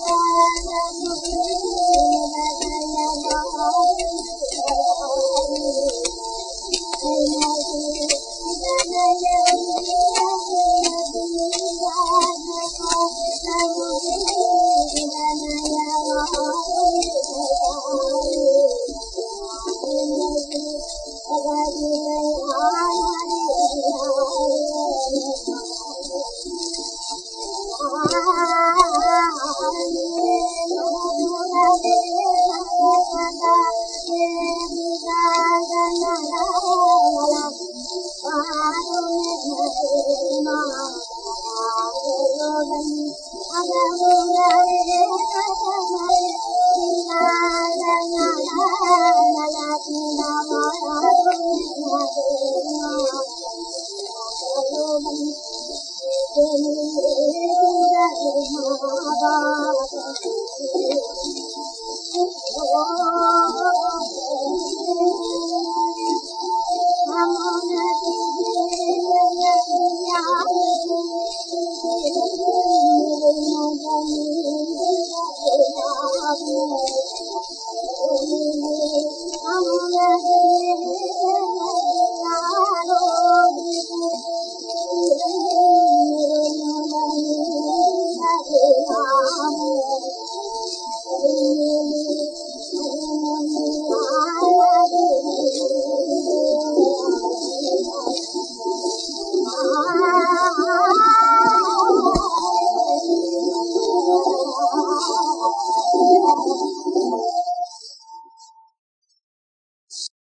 Oh, Oh